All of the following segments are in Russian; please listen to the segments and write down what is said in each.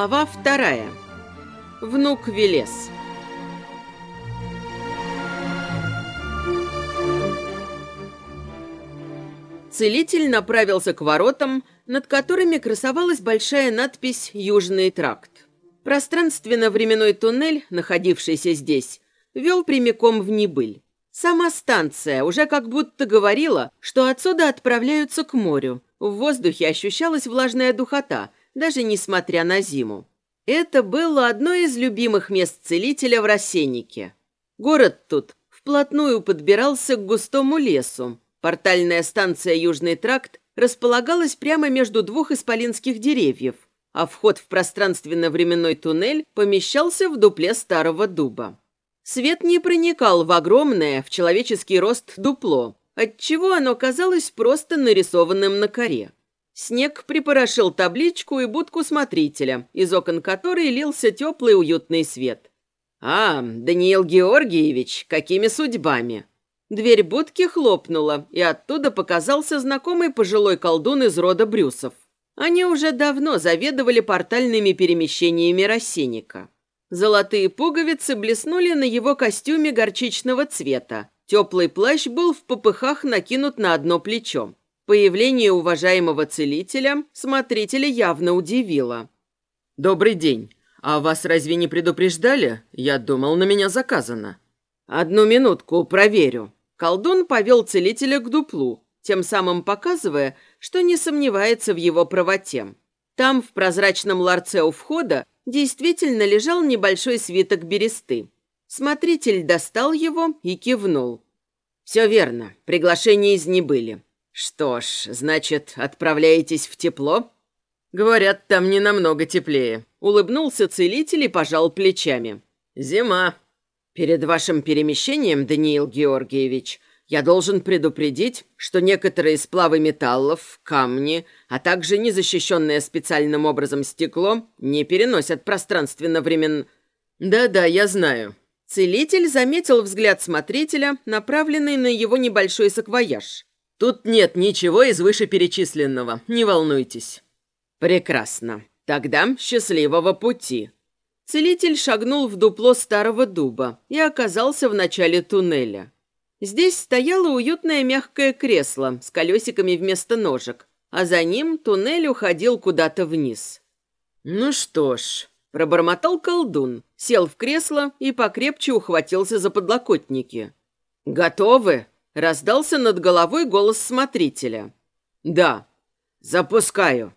Глава вторая. Внук Велес. Целитель направился к воротам, над которыми красовалась большая надпись «Южный тракт». Пространственно-временной туннель, находившийся здесь, вел прямиком в Небыль. Сама станция уже как будто говорила, что отсюда отправляются к морю. В воздухе ощущалась влажная духота, даже несмотря на зиму. Это было одно из любимых мест целителя в Рассеннике. Город тут вплотную подбирался к густому лесу. Портальная станция «Южный тракт» располагалась прямо между двух исполинских деревьев, а вход в пространственно-временной туннель помещался в дупле старого дуба. Свет не проникал в огромное, в человеческий рост дупло, отчего оно казалось просто нарисованным на коре. Снег припорошил табличку и будку смотрителя, из окон которой лился теплый уютный свет. «А, Даниил Георгиевич, какими судьбами?» Дверь будки хлопнула, и оттуда показался знакомый пожилой колдун из рода Брюсов. Они уже давно заведовали портальными перемещениями рассенника. Золотые пуговицы блеснули на его костюме горчичного цвета. Теплый плащ был в попыхах накинут на одно плечо. Появление уважаемого целителя смотрителя явно удивило. «Добрый день. А вас разве не предупреждали? Я думал, на меня заказано». «Одну минутку, проверю». Колдун повел целителя к дуплу, тем самым показывая, что не сомневается в его правоте. Там, в прозрачном ларце у входа, действительно лежал небольшой свиток бересты. Смотритель достал его и кивнул. «Все верно, приглашения из не были. Что ж, значит, отправляетесь в тепло?» «Говорят, там не намного теплее», — улыбнулся целитель и пожал плечами. «Зима. Перед вашим перемещением, Даниил Георгиевич, я должен предупредить, что некоторые сплавы металлов, камни, а также незащищенное специальным образом стекло не переносят пространственно-времен... Да-да, я знаю. Целитель заметил взгляд смотрителя, направленный на его небольшой саквояж. Тут нет ничего из вышеперечисленного, не волнуйтесь. Прекрасно. Тогда счастливого пути. Целитель шагнул в дупло старого дуба и оказался в начале туннеля. Здесь стояло уютное мягкое кресло с колесиками вместо ножек, а за ним туннель уходил куда-то вниз. «Ну что ж», — пробормотал колдун, сел в кресло и покрепче ухватился за подлокотники. «Готовы?» — раздался над головой голос смотрителя. «Да». «Запускаю».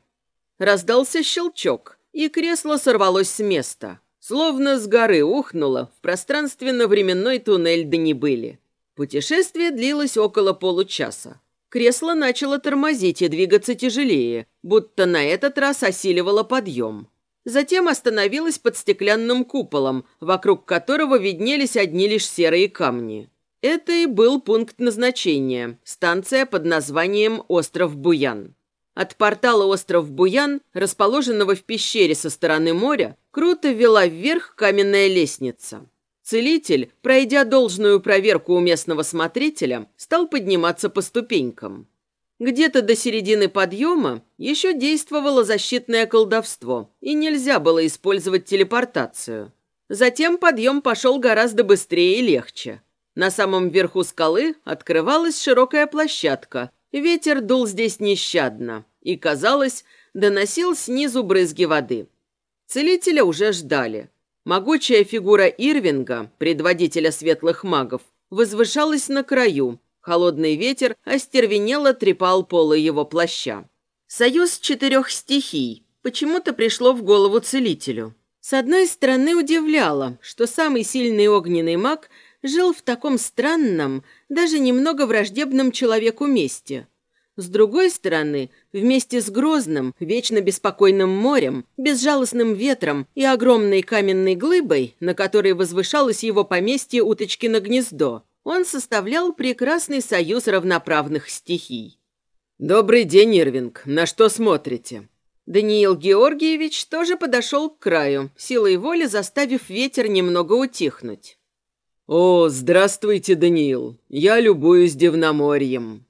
Раздался щелчок, и кресло сорвалось с места. Словно с горы ухнуло в пространственно-временной туннель до небыли. Путешествие длилось около получаса. Кресло начало тормозить и двигаться тяжелее, будто на этот раз осиливало подъем. Затем остановилось под стеклянным куполом, вокруг которого виднелись одни лишь серые камни. Это и был пункт назначения – станция под названием «Остров Буян». От портала «Остров Буян», расположенного в пещере со стороны моря, круто вела вверх каменная лестница. Целитель, пройдя должную проверку у местного смотрителя, стал подниматься по ступенькам. Где-то до середины подъема еще действовало защитное колдовство, и нельзя было использовать телепортацию. Затем подъем пошел гораздо быстрее и легче. На самом верху скалы открывалась широкая площадка. Ветер дул здесь нещадно и, казалось, доносил снизу брызги воды. Целителя уже ждали. Могучая фигура Ирвинга, предводителя светлых магов, возвышалась на краю. Холодный ветер остервенело трепал полы его плаща. Союз четырех стихий почему-то пришло в голову целителю. С одной стороны удивляло, что самый сильный огненный маг жил в таком странном, даже немного враждебном человеку месте – с другой стороны, вместе с грозным, вечно беспокойным морем, безжалостным ветром и огромной каменной глыбой, на которой возвышалось его поместье Уточкино гнездо, он составлял прекрасный союз равноправных стихий. «Добрый день, Ирвинг. На что смотрите?» Даниил Георгиевич тоже подошел к краю, силой воли заставив ветер немного утихнуть. «О, здравствуйте, Даниил. Я любуюсь Дивноморьем».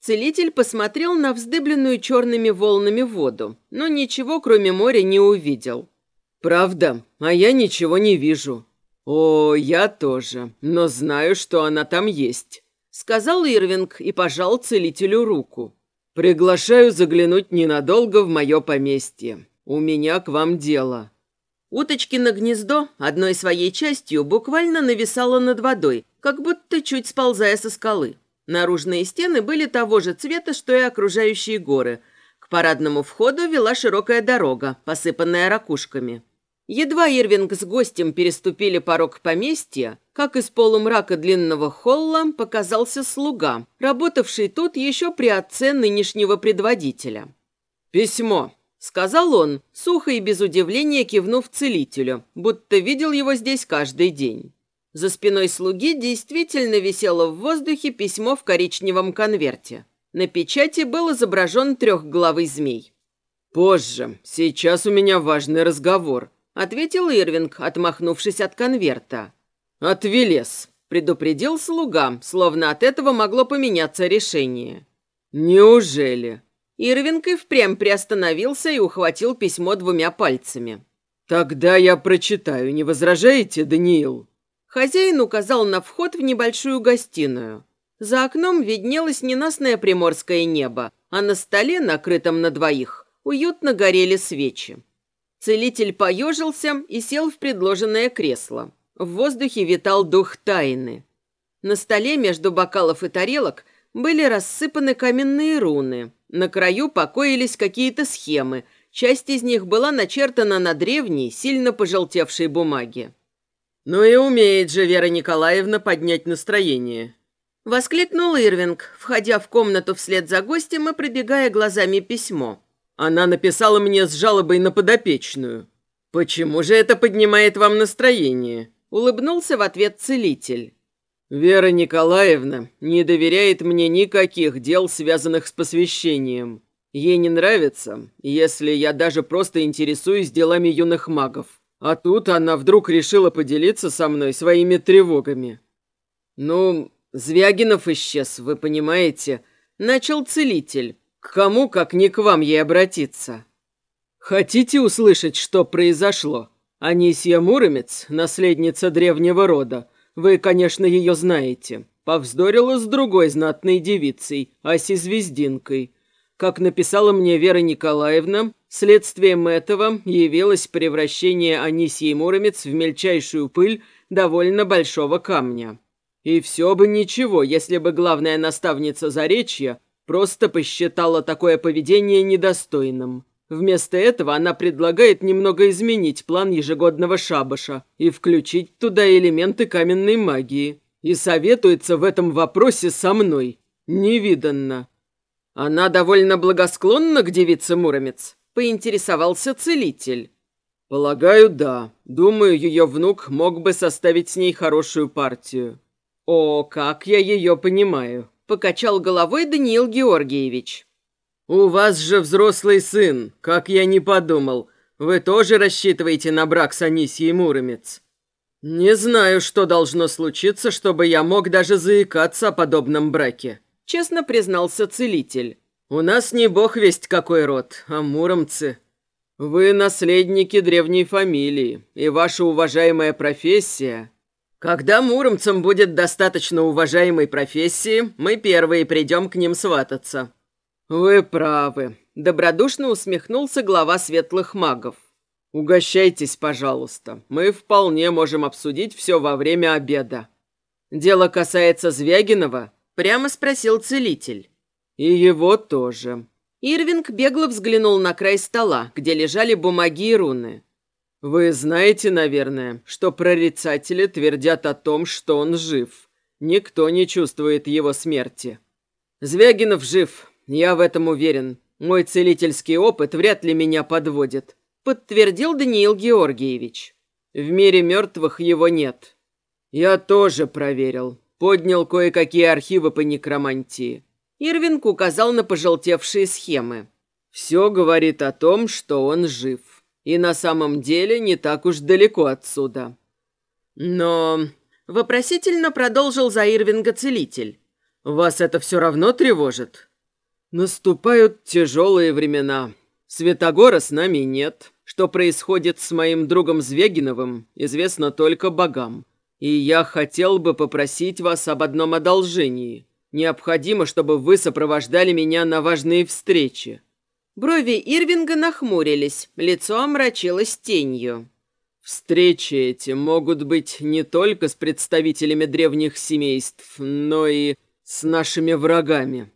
Целитель посмотрел на вздыбленную черными волнами воду, но ничего, кроме моря, не увидел. «Правда? А я ничего не вижу». «О, я тоже, но знаю, что она там есть», — сказал Ирвинг и пожал целителю руку. «Приглашаю заглянуть ненадолго в мое поместье. У меня к вам дело». Уточкино гнездо одной своей частью буквально нависало над водой, как будто чуть сползая со скалы. Наружные стены были того же цвета, что и окружающие горы. К парадному входу вела широкая дорога, посыпанная ракушками. Едва Ирвинг с гостем переступили порог поместья, как из полумрака длинного холла показался слуга, работавший тут еще при отце нынешнего предводителя. «Письмо», Сказал он, сухо и без удивления кивнув целителю, будто видел его здесь каждый день. За спиной слуги действительно висело в воздухе письмо в коричневом конверте. На печати был изображен трехглавый змей. «Позже. Сейчас у меня важный разговор», — ответил Ирвинг, отмахнувшись от конверта. «От Велес», — предупредил слуга, словно от этого могло поменяться решение. «Неужели?» Ирвинг и впрямь приостановился и ухватил письмо двумя пальцами. «Тогда я прочитаю, не возражаете, Даниил?» Хозяин указал на вход в небольшую гостиную. За окном виднелось ненастное приморское небо, а на столе, накрытом на двоих, уютно горели свечи. Целитель поежился и сел в предложенное кресло. В воздухе витал дух тайны. На столе между бокалов и тарелок были рассыпаны каменные руны, на краю покоились какие-то схемы. Часть из них была начертана на древней, сильно пожелтевшей бумаге. «Ну и умеет же Вера Николаевна поднять настроение», — воскликнул Ирвинг, входя в комнату вслед за гостем и пробегая глазами письмо. «Она написала мне с жалобой на подопечную. Почему же это поднимает вам настроение?» — улыбнулся в ответ целитель. Вера Николаевна не доверяет мне никаких дел, связанных с посвящением. Ей не нравится, если я даже просто интересуюсь делами юных магов. А тут она вдруг решила поделиться со мной своими тревогами. Ну, Звягинов исчез, вы понимаете. Начал целитель. К кому, как не к вам, ей обратиться? Хотите услышать, что произошло? Анисия Муромец, наследница древнего рода, вы, конечно, ее знаете. Повздорила с другой знатной девицей, Аси Звездинкой. Как написала мне Вера Николаевна, следствием этого явилось превращение Анисии Муромец в мельчайшую пыль довольно большого камня. И все бы ничего, если бы главная наставница Заречья просто посчитала такое поведение недостойным. Вместо этого она предлагает немного изменить план ежегодного шабаша и включить туда элементы каменной магии. И советуется в этом вопросе со мной. Невиданно. Она довольно благосклонна к девице Муромец, поинтересовался целитель. Полагаю, да. Думаю, ее внук мог бы составить с ней хорошую партию. О, как я ее понимаю, покачал головой Даниил Георгиевич. «У вас же взрослый сын, как я не подумал. Вы тоже рассчитываете на брак с Анисией Муромец?» «Не знаю, что должно случиться, чтобы я мог даже заикаться о подобном браке», — честно признался целитель. «У нас не бог весть какой род, а муромцы. Вы наследники древней фамилии, и ваша уважаемая профессия...» «Когда муромцам будет достаточно уважаемой профессии, мы первые придем к ним свататься», «Вы правы», — добродушно усмехнулся глава светлых магов. «Угощайтесь, пожалуйста. Мы вполне можем обсудить все во время обеда». «Дело касается Звягинова?» — прямо спросил целитель. «И его тоже». Ирвинг бегло взглянул на край стола, где лежали бумаги и руны. «Вы знаете, наверное, что прорицатели твердят о том, что он жив. Никто не чувствует его смерти». «Звягинов жив, «Я в этом уверен. Мой целительский опыт вряд ли меня подводит», подтвердил Даниил Георгиевич. «В мире мертвых его нет». «Я тоже проверил. Поднял кое-какие архивы по некромантии». Ирвинг указал на пожелтевшие схемы. «Все говорит о том, что он жив. И на самом деле не так уж далеко отсюда». «Но...» — вопросительно продолжил за Ирвинга целитель. «Вас это все равно тревожит?» Наступают тяжелые времена. Светогора с нами нет. что происходит с моим другом Звегиновым, известно только богам. И я хотел бы попросить вас об одном одолжении. Необходимо, чтобы вы сопровождали меня на важные встречи». Брови Ирвинга нахмурились, лицо омрачилось тенью. Встречи эти могут быть не только с представителями древних семейств, но и с нашими врагами.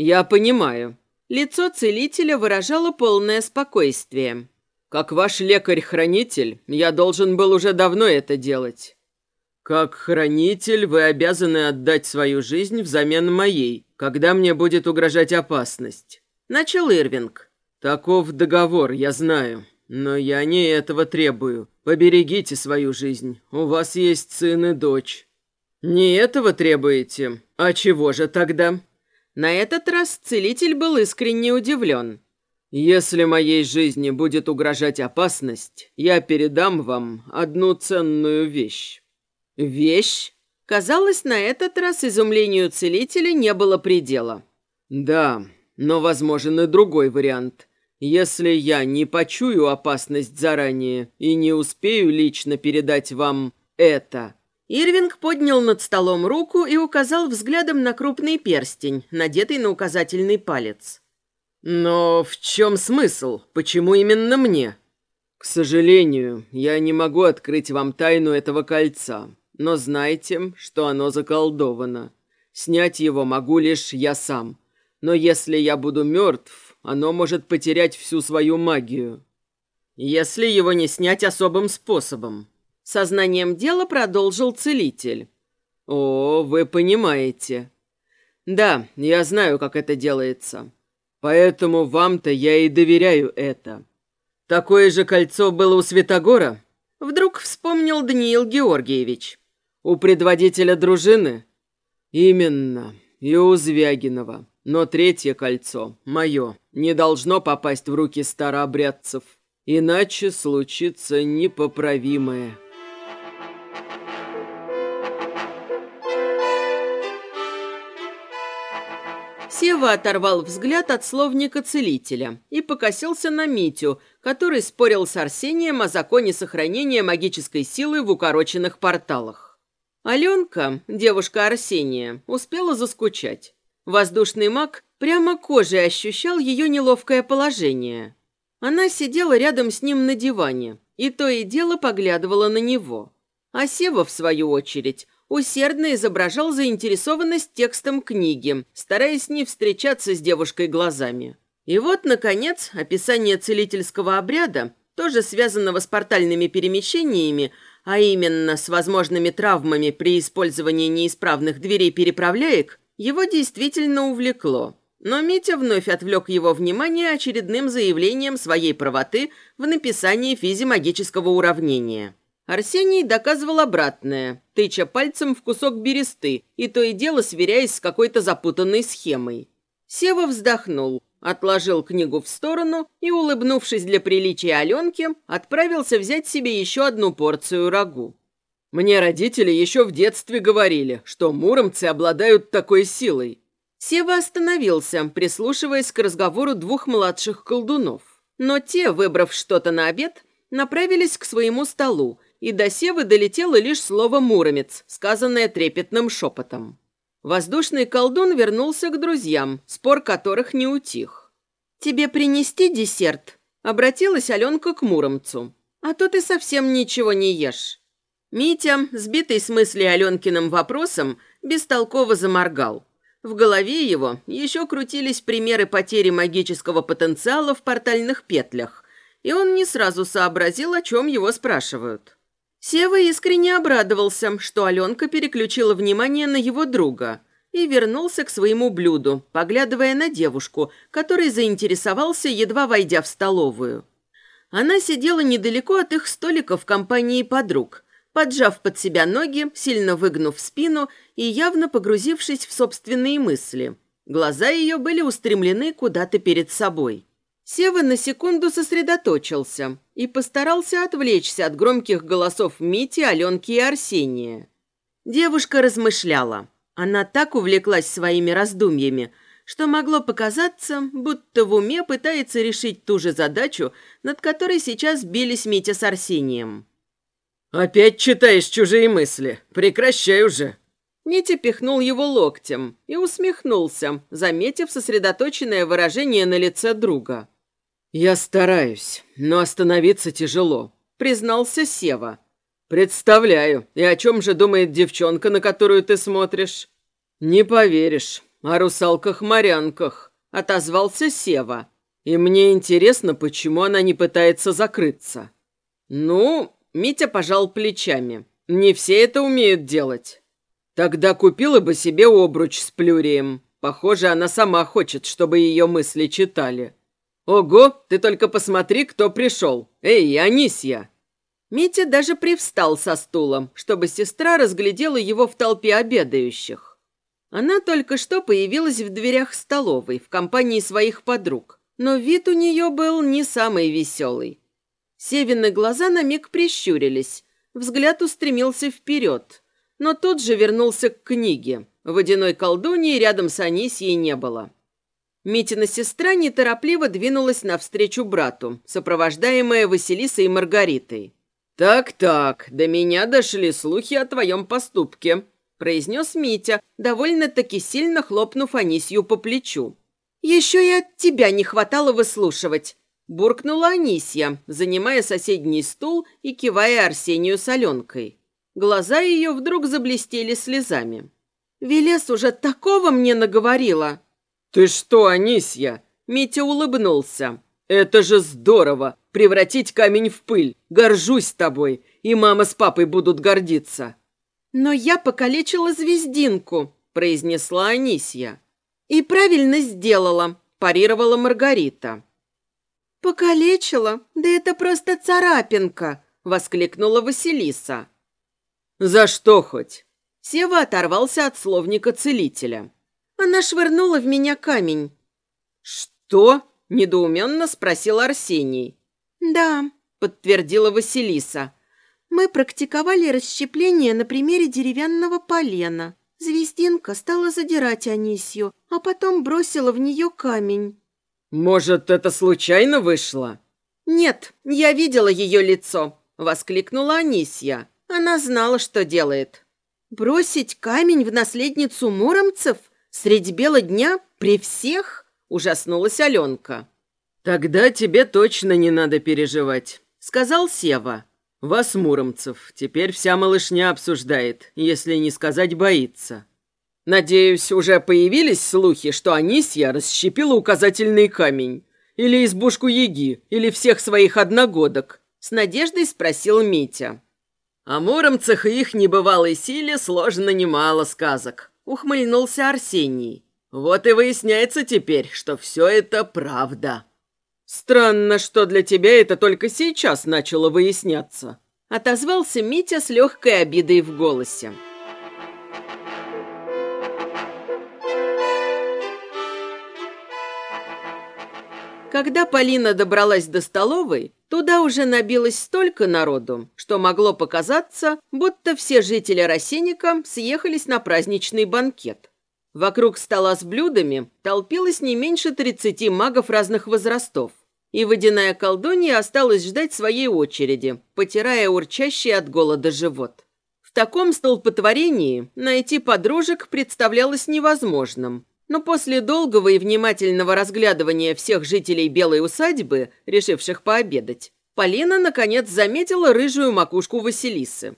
Я понимаю. Лицо целителя выражало полное спокойствие. Как ваш лекарь-хранитель, я должен был уже давно это делать. Как хранитель вы обязаны отдать свою жизнь взамен моей, когда мне будет угрожать опасность. Начал Ирвинг. Таков договор, я знаю. Но я не этого требую. Поберегите свою жизнь. У вас есть сын и дочь. Не этого требуете? А чего же тогда? На этот раз целитель был искренне удивлен. «Если моей жизни будет угрожать опасность, я передам вам одну ценную вещь». «Вещь?» Казалось, на этот раз изумлению целителя не было предела. «Да, но возможен и другой вариант. Если я не почую опасность заранее и не успею лично передать вам это...» Ирвинг поднял над столом руку и указал взглядом на крупный перстень, надетый на указательный палец. «Но в чем смысл? Почему именно мне?» «К сожалению, я не могу открыть вам тайну этого кольца, но знайте, что оно заколдовано. Снять его могу лишь я сам. Но если я буду мертв, оно может потерять всю свою магию. Если его не снять особым способом». Сознанием дела продолжил целитель. «О, вы понимаете». «Да, я знаю, как это делается. Поэтому вам-то я и доверяю это. Такое же кольцо было у Святогора? Вдруг вспомнил Даниил Георгиевич. У предводителя дружины? Именно, и у Звягинова. Но третье кольцо, мое, не должно попасть в руки старообрядцев. Иначе случится непоправимое. Сева оторвал взгляд от словника целителя и покосился на Митю, который спорил с Арсением о законе сохранения магической силы в укороченных порталах. Аленка, девушка Арсения, успела заскучать. Воздушный маг прямо кожей ощущал ее неловкое положение. Она сидела рядом с ним на диване и то и дело поглядывала на него. А Сева, в свою очередь, усердно изображал заинтересованность текстом книги, стараясь не встречаться с девушкой глазами. И вот, наконец, описание целительского обряда, тоже связанного с портальными перемещениями, а именно с возможными травмами при использовании неисправных дверей-переправляек, его действительно увлекло. Но Митя вновь отвлек его внимание очередным заявлением своей правоты в написании физимагического уравнения. Арсений доказывал обратное, тыча пальцем в кусок бересты и то и дело сверяясь с какой-то запутанной схемой. Сева вздохнул, отложил книгу в сторону и, улыбнувшись для приличия Аленке, отправился взять себе еще одну порцию рагу. «Мне родители еще в детстве говорили, что муромцы обладают такой силой». Сева остановился, прислушиваясь к разговору двух младших колдунов. Но те, выбрав что-то на обед, направились к своему столу и до Севы долетело лишь слово «муромец», сказанное трепетным шепотом. Воздушный колдун вернулся к друзьям, спор которых не утих. «Тебе принести десерт?» — обратилась Аленка к Муромцу. «А то ты совсем ничего не ешь». Митя, сбитый с мысли Аленкиным вопросом, бестолково заморгал. В голове его еще крутились примеры потери магического потенциала в портальных петлях, и он не сразу сообразил, о чем его спрашивают. Сева искренне обрадовался, что Аленка переключила внимание на его друга и вернулся к своему блюду, поглядывая на девушку, который заинтересовался, едва войдя в столовую. Она сидела недалеко от их столика в компании подруг, поджав под себя ноги, сильно выгнув спину и явно погрузившись в собственные мысли. Глаза ее были устремлены куда-то перед собой. Сева на секунду сосредоточился и постарался отвлечься от громких голосов Мити, Аленки и Арсения. Девушка размышляла. Она так увлеклась своими раздумьями, что могло показаться, будто в уме пытается решить ту же задачу, над которой сейчас бились Митя с Арсением. «Опять читаешь чужие мысли? Прекращай уже!» Митя пихнул его локтем и усмехнулся, заметив сосредоточенное выражение на лице друга. «Я стараюсь, но остановиться тяжело», — признался Сева. «Представляю, и о чем же думает девчонка, на которую ты смотришь?» «Не поверишь, о русалках-морянках», — отозвался Сева. «И мне интересно, почему она не пытается закрыться». «Ну, Митя пожал плечами. «Не все это умеют делать». «Тогда купила бы себе обруч с плюрием. Похоже, она сама хочет, чтобы ее мысли читали». «Ого, ты только посмотри, кто пришел. Эй, Анисья!» Митя даже привстал со стулом, чтобы сестра разглядела его в толпе обедающих. Она только что появилась в дверях столовой в компании своих подруг, но вид у нее был не самый веселый. Севины глаза на миг прищурились. Взгляд устремился вперед. Но тут же вернулся к книге. Водяной колдуньи рядом с Анисией не было. Митина сестра неторопливо двинулась навстречу брату, сопровождаемая Василисой и Маргаритой. «Так-так, до меня дошли слухи о твоем поступке», произнес Митя, довольно-таки сильно хлопнув Анисью по плечу. «Еще и от тебя не хватало выслушивать», Буркнула Анисья, занимая соседний стул и кивая Арсению соленкой. Глаза ее вдруг заблестели слезами. «Велес уже такого мне наговорила!» «Ты что, Анисья?» Митя улыбнулся. «Это же здорово! Превратить камень в пыль! Горжусь тобой! И мама с папой будут гордиться!» «Но я покалечила звездинку», – произнесла Анисья. «И правильно сделала», – парировала Маргарита. «Покалечила? Да это просто царапинка!» — воскликнула Василиса. «За что хоть?» Сева оторвался от словника целителя. «Она швырнула в меня камень». «Что?» — недоуменно спросил Арсений. «Да», — подтвердила Василиса. «Мы практиковали расщепление на примере деревянного полена. Звездинка стала задирать Анисью, а потом бросила в нее камень. «Может, это случайно вышло?» «Нет, я видела ее лицо», — воскликнула Анисья. Она знала, что делает. «Бросить камень в наследницу муромцев? Средь бела дня? При всех?» — ужаснулась Аленка. «Тогда тебе точно не надо переживать», — сказал Сева. «Вас, муромцев, теперь вся малышня обсуждает, если не сказать боится». Надеюсь, уже появились слухи, что Анисья расщепила указательный камень. Или избушку Еги, или всех своих одногодок. С надеждой спросил Митя. О муромцах и их небывалой силе сложно немало сказок. Ухмыльнулся Арсений. Вот и выясняется теперь, что все это правда. Странно, что для тебя это только сейчас начало выясняться. Отозвался Митя с легкой обидой в голосе. Когда Полина добралась до столовой, туда уже набилось столько народу, что могло показаться, будто все жители Росинника съехались на праздничный банкет. Вокруг стола с блюдами толпилось не меньше 30 магов разных возрастов, и водяная колдунья осталась ждать своей очереди, потирая урчащий от голода живот. В таком столпотворении найти подружек представлялось невозможным, но после долгого и внимательного разглядывания всех жителей Белой усадьбы, решивших пообедать, Полина, наконец, заметила рыжую макушку Василисы.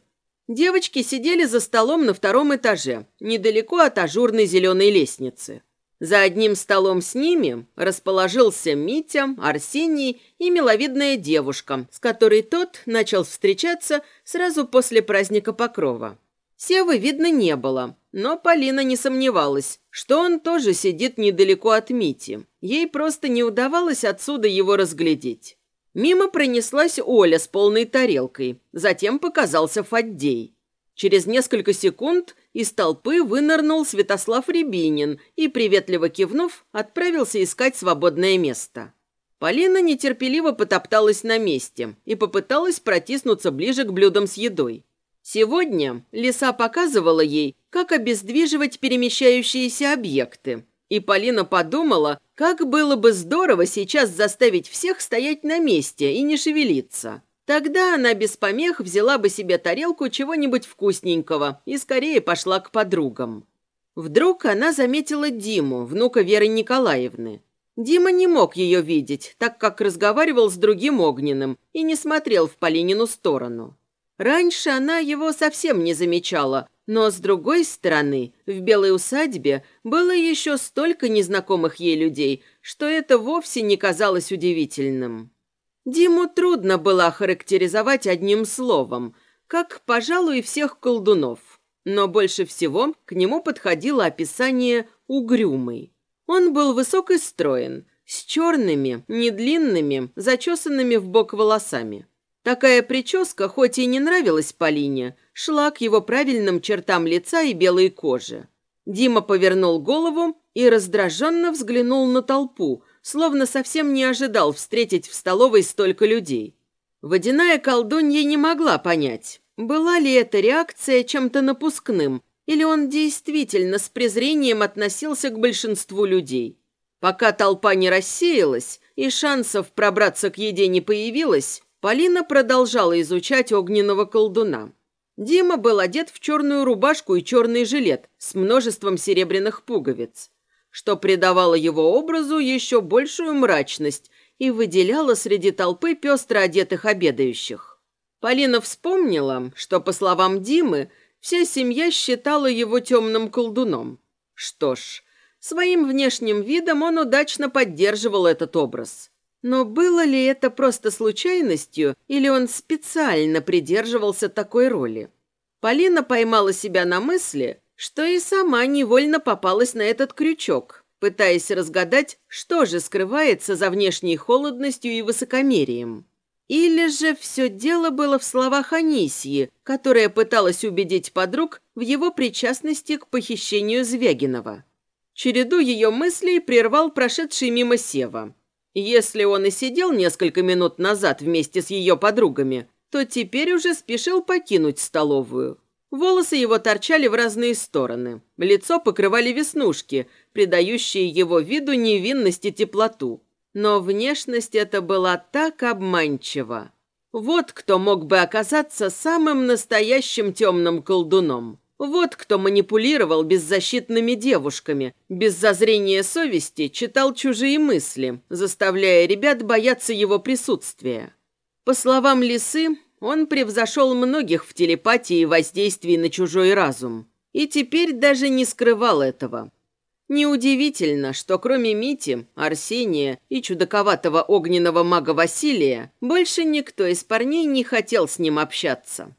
Девочки сидели за столом на втором этаже, недалеко от ажурной зеленой лестницы. За одним столом с ними расположился Митя, Арсений и миловидная девушка, с которой тот начал встречаться сразу после праздника Покрова. Севы видно не было, но Полина не сомневалась, что он тоже сидит недалеко от Мити. Ей просто не удавалось отсюда его разглядеть. Мимо пронеслась Оля с полной тарелкой, затем показался Фаддей. Через несколько секунд из толпы вынырнул Святослав Рябинин и, приветливо кивнув, отправился искать свободное место. Полина нетерпеливо потопталась на месте и попыталась протиснуться ближе к блюдам с едой. Сегодня лиса показывала ей, как обездвиживать перемещающиеся объекты. И Полина подумала, как было бы здорово сейчас заставить всех стоять на месте и не шевелиться. Тогда она без помех взяла бы себе тарелку чего-нибудь вкусненького и скорее пошла к подругам. Вдруг она заметила Диму, внука Веры Николаевны. Дима не мог ее видеть, так как разговаривал с другим огненным и не смотрел в Полинину сторону. Раньше она его совсем не замечала, но, с другой стороны, в белой усадьбе было еще столько незнакомых ей людей, что это вовсе не казалось удивительным. Диму трудно было охарактеризовать одним словом, как, пожалуй, всех колдунов. Но больше всего к нему подходило описание «угрюмый». Он был высок и строен, с черными, недлинными, зачесанными в бок волосами. Такая прическа, хоть и не нравилась Полине, шла к его правильным чертам лица и белой кожи. Дима повернул голову и раздраженно взглянул на толпу, словно совсем не ожидал встретить в столовой столько людей. Водяная колдунья не могла понять, была ли эта реакция чем-то напускным, или он действительно с презрением относился к большинству людей. Пока толпа не рассеялась и шансов пробраться к еде не появилось, Полина продолжала изучать огненного колдуна. Дима был одет в черную рубашку и черный жилет с множеством серебряных пуговиц, что придавало его образу еще большую мрачность и выделяло среди толпы пестро одетых обедающих. Полина вспомнила, что, по словам Димы, Вся семья считала его темным колдуном. Что ж, своим внешним видом он удачно поддерживал этот образ. Но было ли это просто случайностью, или он специально придерживался такой роли? Полина поймала себя на мысли, что и сама невольно попалась на этот крючок, пытаясь разгадать, что же скрывается за внешней холодностью и высокомерием. Или же все дело было в словах Анисии, которая пыталась убедить подруг в его причастности к похищению Звягинова. Череду ее мыслей прервал прошедший мимо Сева. Если он и сидел несколько минут назад вместе с ее подругами, то теперь уже спешил покинуть столовую. Волосы его торчали в разные стороны. Лицо покрывали веснушки, придающие его виду невинность и теплоту. Но внешность эта была так обманчива. Вот кто мог бы оказаться самым настоящим темным колдуном. Вот кто манипулировал беззащитными девушками, без зазрения совести читал чужие мысли, заставляя ребят бояться его присутствия. По словам Лисы, он превзошел многих в телепатии и воздействии на чужой разум. И теперь даже не скрывал этого. Неудивительно, что кроме Мити, Арсения и чудаковатого огненного мага Василия, больше никто из парней не хотел с ним общаться.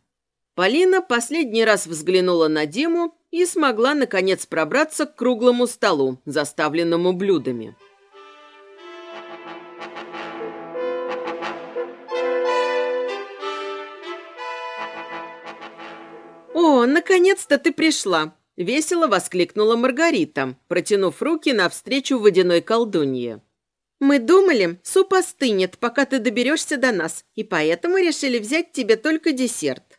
Полина последний раз взглянула на Диму и смогла, наконец, пробраться к круглому столу, заставленному блюдами. «О, наконец-то ты пришла!» Весело воскликнула Маргарита, протянув руки навстречу водяной колдунье. «Мы думали, суп остынет, пока ты доберешься до нас, и поэтому решили взять тебе только десерт».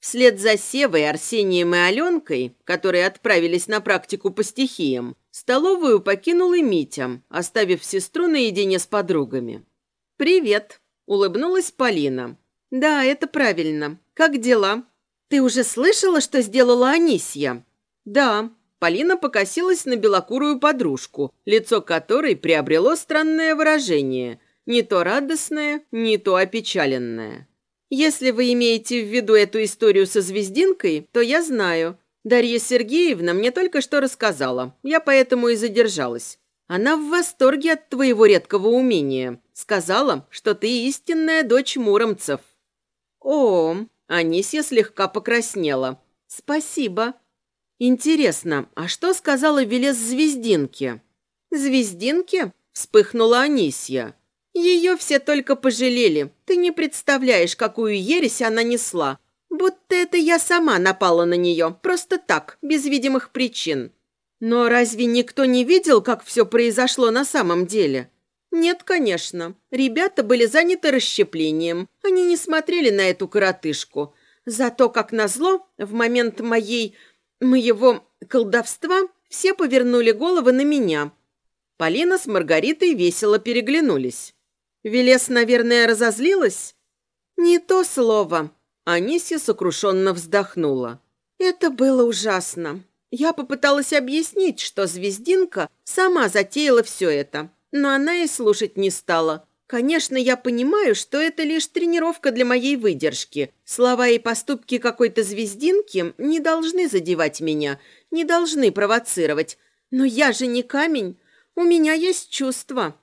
Вслед за Севой, Арсением и Аленкой, которые отправились на практику по стихиям, столовую покинул и Митя, оставив сестру наедине с подругами. «Привет», — улыбнулась Полина. «Да, это правильно. Как дела?» «Ты уже слышала, что сделала Анисья?» «Да». Полина покосилась на белокурую подружку, лицо которой приобрело странное выражение, не то радостное, не то опечаленное. «Если вы имеете в виду эту историю со звездинкой, то я знаю. Дарья Сергеевна мне только что рассказала, я поэтому и задержалась. Она в восторге от твоего редкого умения. Сказала, что ты истинная дочь муромцев». «О!» – Анисия слегка покраснела. «Спасибо. «Интересно, а что сказала Велес Звездинке?» «Звездинке?» – вспыхнула Анисья. «Ее все только пожалели. Ты не представляешь, какую ересь она несла. Будто это я сама напала на нее, просто так, без видимых причин. Но разве никто не видел, как все произошло на самом деле?» «Нет, конечно. Ребята были заняты расщеплением. Они не смотрели на эту коротышку. Зато, как назло, в момент моей моего колдовства все повернули головы на меня. Полина с Маргаритой весело переглянулись. Велес, наверное, разозлилась? Не то слово. Анисия сокрушенно вздохнула. Это было ужасно. Я попыталась объяснить, что Звездинка сама затеяла все это, но она и слушать не стала. Конечно, я понимаю, что это лишь тренировка для моей выдержки. Слова и поступки какой-то Звездинки не должны задевать меня, не должны провоцировать. Но я же не камень, у меня есть чувства.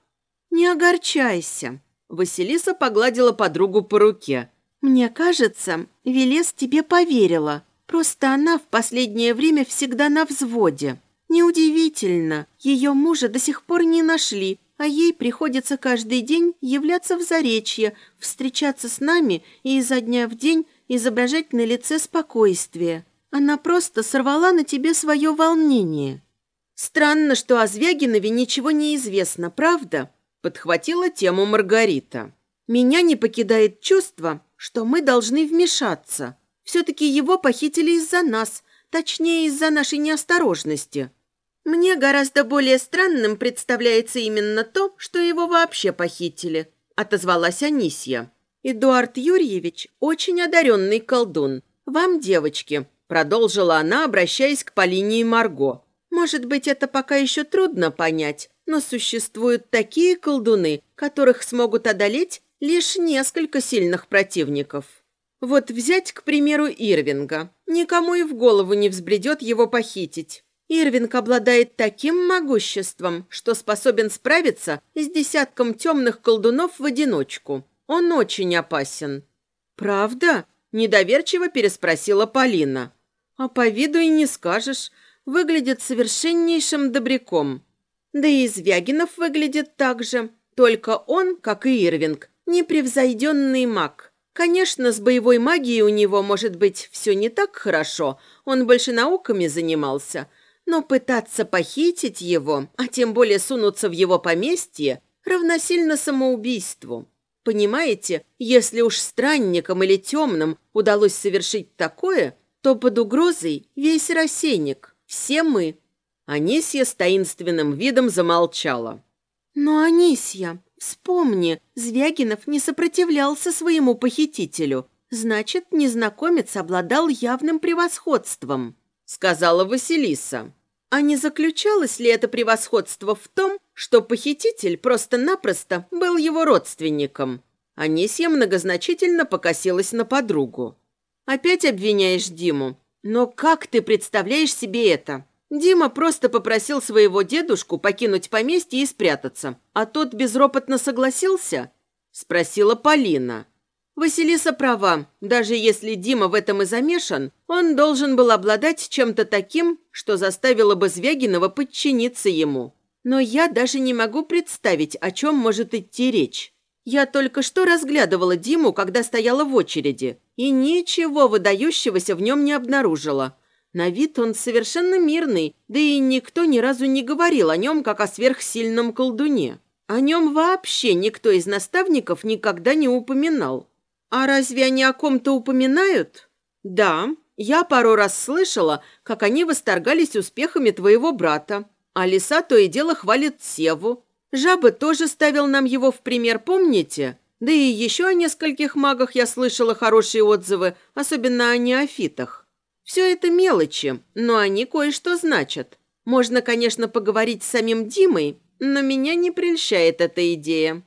Не огорчайся. Василиса погладила подругу по руке. Мне кажется, Велес тебе поверила. Просто она в последнее время всегда на взводе. Неудивительно, ее мужа до сих пор не нашли, а ей приходится каждый день являться в Заречье, встречаться с нами и изо дня в день изображать на лице спокойствие. Она просто сорвала на тебе свое волнение. Странно, что о Звягинове ничего не известно, правда? Подхватила тему Маргарита. Меня не покидает чувство, что мы должны вмешаться. Все-таки его похитили из-за нас, точнее, из-за нашей неосторожности. Мне гораздо более странным представляется именно то, что его вообще похитили, отозвалась Анисья. Эдуард Юрьевич очень одаренный колдун. Вам, девочки, продолжила она, обращаясь к Полине и Марго. Может быть, это пока еще трудно понять, но существуют такие колдуны, которых смогут одолеть лишь несколько сильных противников. Вот взять, к примеру, Ирвинга. Никому и в голову не взбредет его похитить. Ирвинг обладает таким могуществом, что способен справиться с десятком темных колдунов в одиночку. Он очень опасен. «Правда?» – недоверчиво переспросила Полина. «А по виду и не скажешь. Выглядит совершеннейшим добряком. Да и Звягинов выглядит так же. Только он, как и Ирвинг, непревзойденный маг. Конечно, с боевой магией у него, может быть, все не так хорошо. Он больше науками занимался – но пытаться похитить его, а тем более сунуться в его поместье, равносильно самоубийству. Понимаете, если уж странникам или темным удалось совершить такое, то под угрозой весь рассейник, все мы. Анисья с таинственным видом замолчала. «Но, Анисья, вспомни, Звягинов не сопротивлялся своему похитителю. Значит, незнакомец обладал явным превосходством», — сказала Василиса. А не заключалось ли это превосходство в том, что похититель просто-напросто был его родственником? Анисья многозначительно покосилась на подругу. «Опять обвиняешь Диму? Но как ты представляешь себе это? Дима просто попросил своего дедушку покинуть поместье и спрятаться, а тот безропотно согласился?» – спросила Полина. Василиса права. Даже если Дима в этом и замешан, он должен был обладать чем-то таким, что заставило бы Звягинова подчиниться ему. Но я даже не могу представить, о чем может идти речь. Я только что разглядывала Диму, когда стояла в очереди, и ничего выдающегося в нем не обнаружила. На вид он совершенно мирный, да и никто ни разу не говорил о нем, как о сверхсильном колдуне. О нем вообще никто из наставников никогда не упоминал. «А разве они о ком-то упоминают?» «Да, я пару раз слышала, как они восторгались успехами твоего брата. А лиса то и дело хвалит Севу. Жаба тоже ставил нам его в пример, помните? Да и еще о нескольких магах я слышала хорошие отзывы, особенно о неофитах. Все это мелочи, но они кое-что значат. Можно, конечно, поговорить с самим Димой, но меня не прельщает эта идея.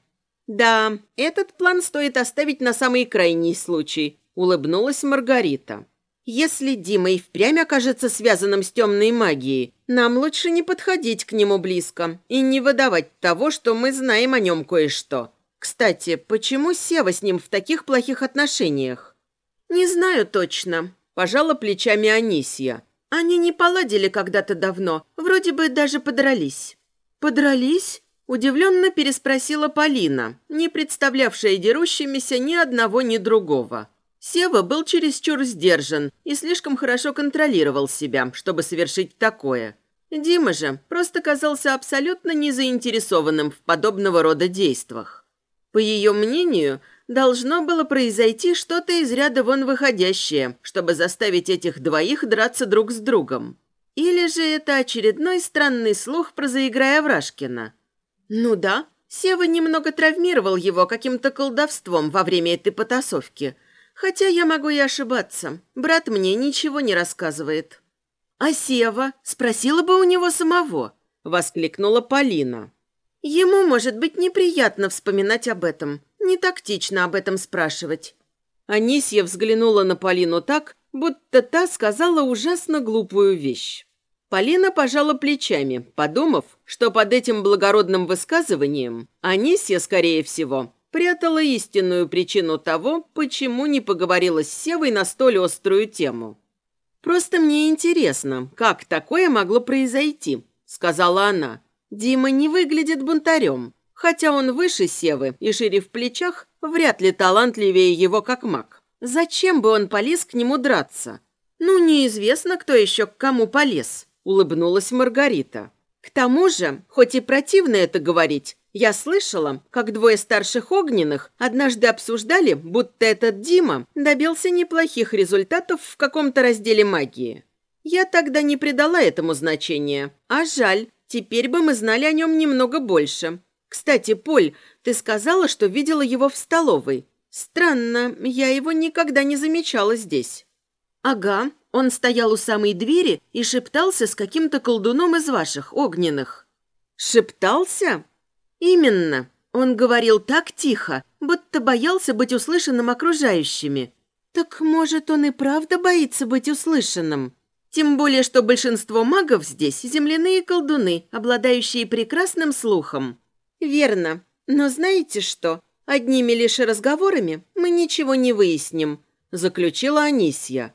«Да, этот план стоит оставить на самый крайний случай», — улыбнулась Маргарита. «Если Дима и впрямь окажется связанным с темной магией, нам лучше не подходить к нему близко и не выдавать того, что мы знаем о нем кое-что. Кстати, почему Сева с ним в таких плохих отношениях?» «Не знаю точно», – пожала плечами Анисия. «Они не поладили когда-то давно, вроде бы даже подрались». «Подрались?» Удивленно переспросила Полина, не представлявшая дерущимися ни одного, ни другого. Сева был чересчур сдержан и слишком хорошо контролировал себя, чтобы совершить такое. Дима же просто казался абсолютно незаинтересованным в подобного рода действиях. По ее мнению, должно было произойти что-то из ряда вон выходящее, чтобы заставить этих двоих драться друг с другом. Или же это очередной странный слух про заиграя Врашкина? Ну да, Сева немного травмировал его каким-то колдовством во время этой потасовки. Хотя я могу и ошибаться. Брат мне ничего не рассказывает. «А Сева? Спросила бы у него самого», — воскликнула Полина. «Ему, может быть, неприятно вспоминать об этом. Не тактично об этом спрашивать». Анисья взглянула на Полину так, будто та сказала ужасно глупую вещь. Полина пожала плечами, подумав, что под этим благородным высказыванием Анисья, скорее всего, прятала истинную причину того, почему не поговорила с Севой на столь острую тему. «Просто мне интересно, как такое могло произойти», — сказала она. «Дима не выглядит бунтарем. Хотя он выше Севы и шире в плечах, вряд ли талантливее его как маг. Зачем бы он полез к нему драться? Ну, неизвестно, кто еще к кому полез, улыбнулась Маргарита. К тому же, хоть и противно это говорить, я слышала, как двое старших огненных однажды обсуждали, будто этот Дима добился неплохих результатов в каком-то разделе магии. Я тогда не придала этому значения, а жаль, теперь бы мы знали о нем немного больше. Кстати, Поль, ты сказала, что видела его в столовой. Странно, я его никогда не замечала здесь. Ага, он стоял у самой двери и шептался с каким-то колдуном из ваших огненных. Шептался? Именно. Он говорил так тихо, будто боялся быть услышанным окружающими. Так может, он и правда боится быть услышанным? Тем более, что большинство магов здесь – земляные колдуны, обладающие прекрасным слухом. «Верно. Но знаете что? Одними лишь разговорами мы ничего не выясним», – заключила Анисья.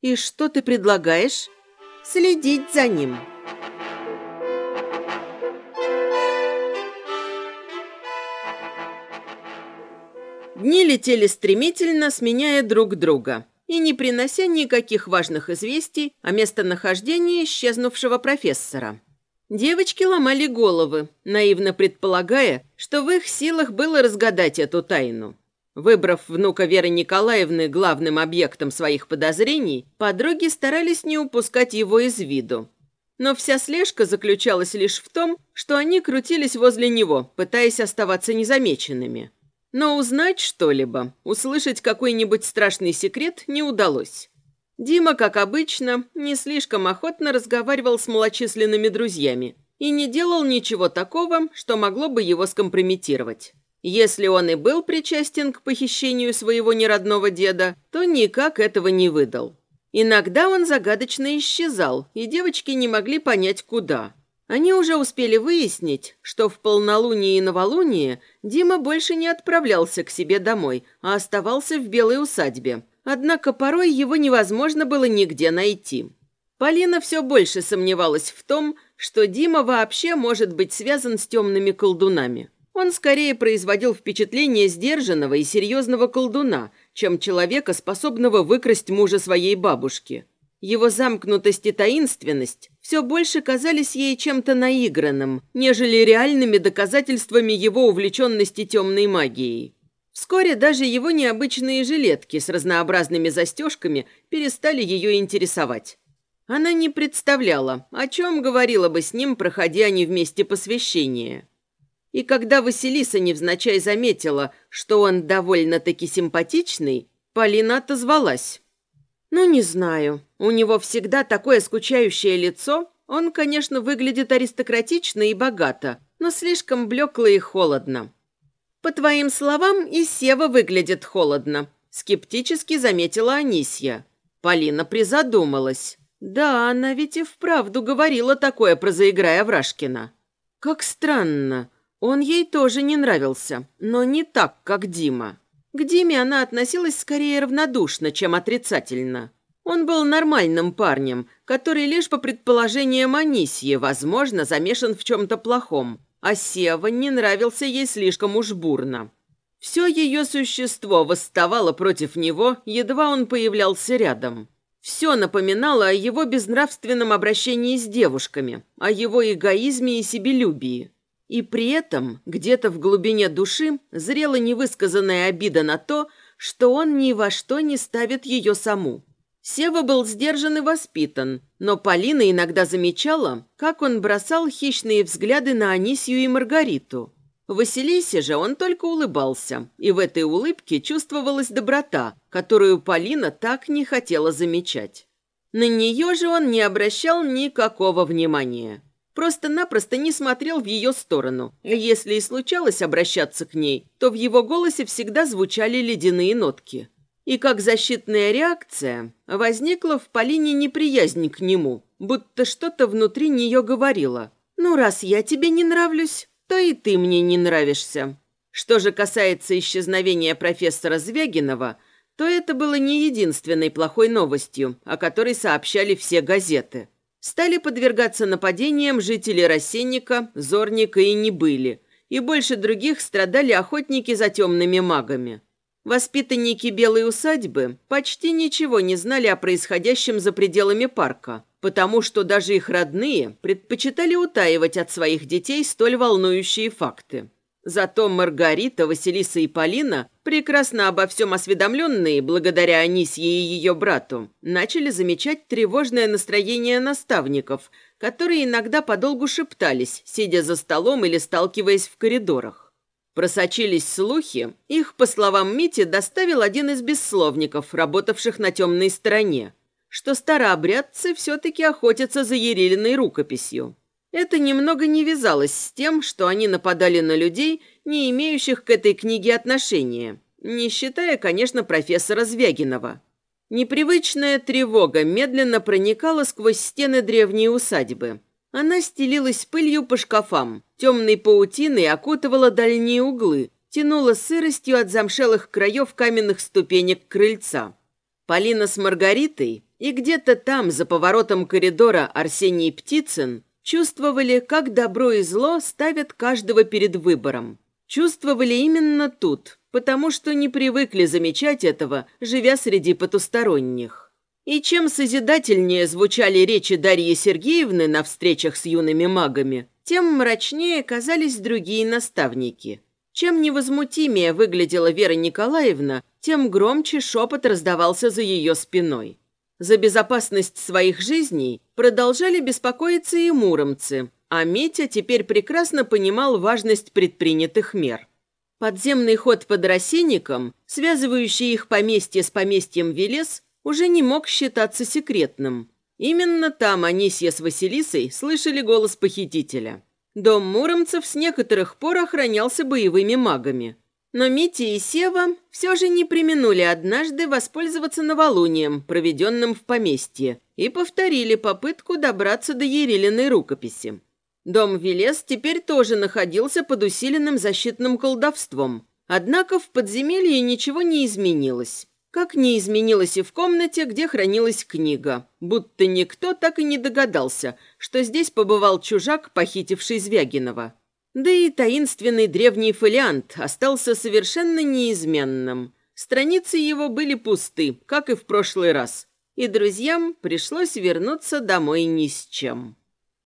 «И что ты предлагаешь?» «Следить за ним». Дни летели стремительно, сменяя друг друга и не принося никаких важных известий о местонахождении исчезнувшего профессора. Девочки ломали головы, наивно предполагая, что в их силах было разгадать эту тайну. Выбрав внука Веры Николаевны главным объектом своих подозрений, подруги старались не упускать его из виду. Но вся слежка заключалась лишь в том, что они крутились возле него, пытаясь оставаться незамеченными. Но узнать что-либо, услышать какой-нибудь страшный секрет не удалось. Дима, как обычно, не слишком охотно разговаривал с малочисленными друзьями и не делал ничего такого, что могло бы его скомпрометировать. Если он и был причастен к похищению своего неродного деда, то никак этого не выдал. Иногда он загадочно исчезал, и девочки не могли понять, куда. Они уже успели выяснить, что в полнолуние и новолуние Дима больше не отправлялся к себе домой, а оставался в белой усадьбе – Однако порой его невозможно было нигде найти. Полина все больше сомневалась в том, что Дима вообще может быть связан с темными колдунами. Он скорее производил впечатление сдержанного и серьезного колдуна, чем человека, способного выкрасть мужа своей бабушки. Его замкнутость и таинственность все больше казались ей чем-то наигранным, нежели реальными доказательствами его увлеченности темной магией. Вскоре даже его необычные жилетки с разнообразными застежками перестали ее интересовать. Она не представляла, о чем говорила бы с ним, проходя они вместе посвящение. И когда Василиса невзначай заметила, что он довольно-таки симпатичный, Полина отозвалась. «Ну, не знаю. У него всегда такое скучающее лицо. Он, конечно, выглядит аристократично и богато, но слишком блекло и холодно. «По твоим словам, и Сева выглядит холодно», – скептически заметила Анисья. Полина призадумалась. «Да, она ведь и вправду говорила такое про заиграя Врашкина». «Как странно. Он ей тоже не нравился, но не так, как Дима. К Диме она относилась скорее равнодушно, чем отрицательно. Он был нормальным парнем, который лишь по предположениям Анисьи, возможно, замешан в чем-то плохом а Сева не нравился ей слишком уж бурно. Все ее существо восставало против него, едва он появлялся рядом. Все напоминало о его безнравственном обращении с девушками, о его эгоизме и себелюбии. И при этом, где-то в глубине души, зрела невысказанная обида на то, что он ни во что не ставит ее саму. Сева был сдержан и воспитан, но Полина иногда замечала, как он бросал хищные взгляды на Анисью и Маргариту. Василисе же он только улыбался, и в этой улыбке чувствовалась доброта, которую Полина так не хотела замечать. На нее же он не обращал никакого внимания. Просто-напросто не смотрел в ее сторону. Если и случалось обращаться к ней, то в его голосе всегда звучали ледяные нотки. И как защитная реакция возникла в Полине неприязнь к нему, будто что-то внутри нее говорило. «Ну, раз я тебе не нравлюсь, то и ты мне не нравишься». Что же касается исчезновения профессора Звягинова, то это было не единственной плохой новостью, о которой сообщали все газеты. Стали подвергаться нападениям жители Рассенника, Зорника и Небыли, и больше других страдали охотники за темными магами. Воспитанники Белой усадьбы почти ничего не знали о происходящем за пределами парка, потому что даже их родные предпочитали утаивать от своих детей столь волнующие факты. Зато Маргарита, Василиса и Полина, прекрасно обо всем осведомленные, благодаря Анисье и ее брату, начали замечать тревожное настроение наставников, которые иногда подолгу шептались, сидя за столом или сталкиваясь в коридорах. Просочились слухи, их, по словам Мити, доставил один из бессловников, работавших на темной стороне, что старообрядцы все-таки охотятся за Ерилиной рукописью. Это немного не вязалось с тем, что они нападали на людей, не имеющих к этой книге отношения, не считая, конечно, профессора Звягинова. Непривычная тревога медленно проникала сквозь стены древней усадьбы – она стелилась пылью по шкафам, темной паутиной окутывала дальние углы, тянула сыростью от замшелых краев каменных ступенек крыльца. Полина с Маргаритой и где-то там, за поворотом коридора Арсений Птицын, чувствовали, как добро и зло ставят каждого перед выбором. Чувствовали именно тут, потому что не привыкли замечать этого, живя среди потусторонних. И чем созидательнее звучали речи Дарьи Сергеевны на встречах с юными магами, тем мрачнее казались другие наставники. Чем невозмутимее выглядела Вера Николаевна, тем громче шепот раздавался за ее спиной. За безопасность своих жизней продолжали беспокоиться и муромцы, а Митя теперь прекрасно понимал важность предпринятых мер. Подземный ход под рассенником, связывающий их поместье с поместьем Велес, уже не мог считаться секретным. Именно там Анисья с Василисой слышали голос похитителя. Дом Муромцев с некоторых пор охранялся боевыми магами. Но Митя и Сева все же не применули однажды воспользоваться новолунием, проведенным в поместье, и повторили попытку добраться до Ерилиной рукописи. Дом Велес теперь тоже находился под усиленным защитным колдовством, однако в подземелье ничего не изменилось. Как не изменилось и в комнате, где хранилась книга, будто никто так и не догадался, что здесь побывал чужак, похитивший Звягинова. Да и таинственный древний фолиант остался совершенно неизменным. Страницы его были пусты, как и в прошлый раз, и друзьям пришлось вернуться домой ни с чем.